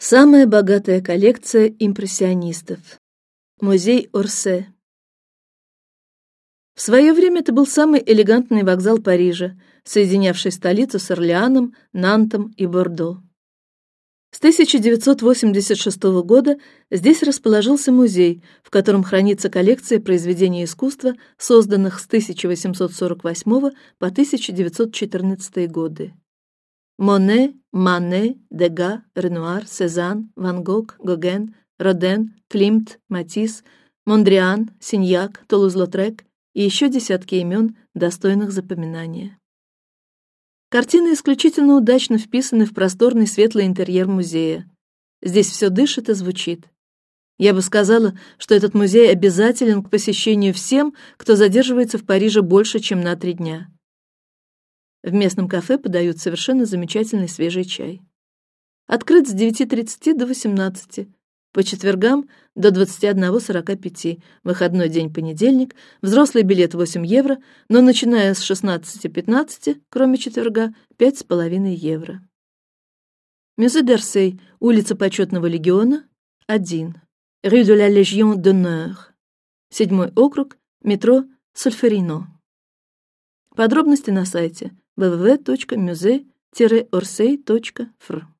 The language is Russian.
Самая богатая коллекция импрессионистов. Музей Орсе. В свое время это был самый элегантный вокзал Парижа, соединявший столицу с Орлеаном, Нантом и Бордо. С 1986 года здесь расположился музей, в котором хранится коллекция произведений искусства, созданных с 1848 по 1914 годы. Моне, Мане, Дега, Ренуар, Сезанн, Ван Гог, Гоген, Роден, Климт, Матисс, Мондриан, Синьяк, Толуз-Лотрек и еще десятки имен, достойных запоминания. Картины исключительно удачно вписаны в просторный светлый интерьер музея. Здесь все дышит и звучит. Я бы сказала, что этот музей обязателен к посещению всем, кто задерживается в Париже больше, чем на три дня. В местном кафе подают совершенно замечательный свежий чай. Открыт с 9:30 до 18, по четвергам до 21:45. Выходной день понедельник. Взрослый билет 8 евро, но начиная с 16:15, кроме четверга, пять с половиной евро. Мюзе d'Orsay, улица Почетного легиона, 1, rue de la Légion d'honneur, седьмой округ, метро Сольферино. Подробности на сайте www.musée-orsay.fr